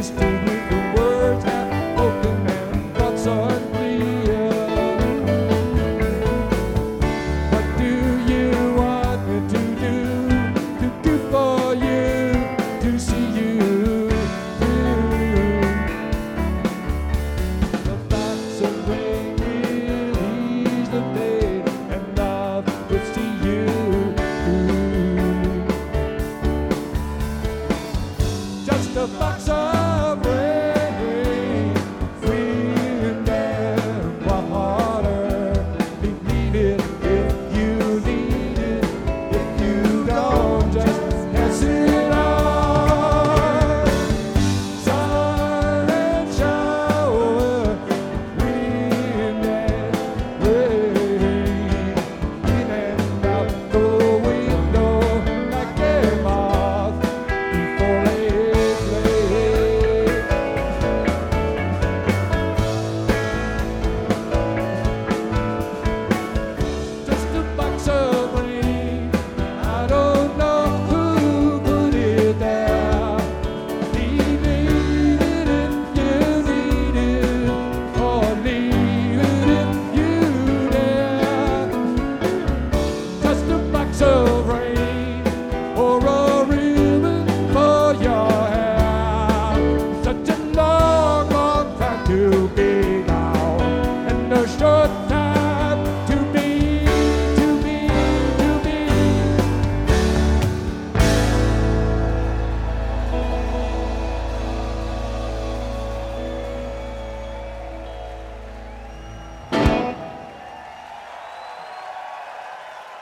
was doing.